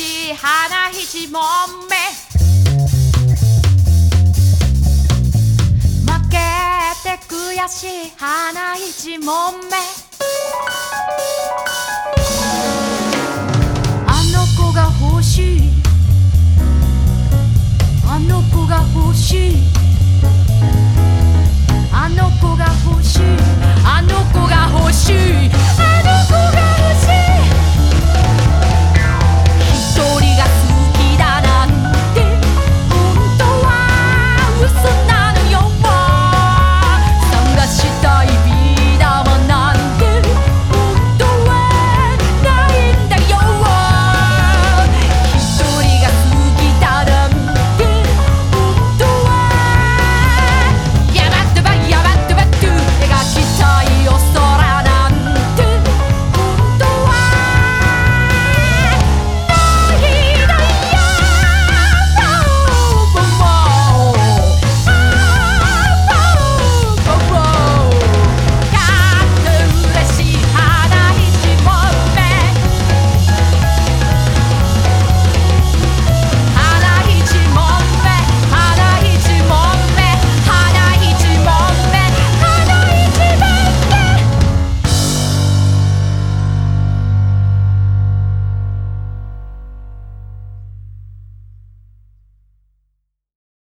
し花もんめ。負けて悔しい花一んめ。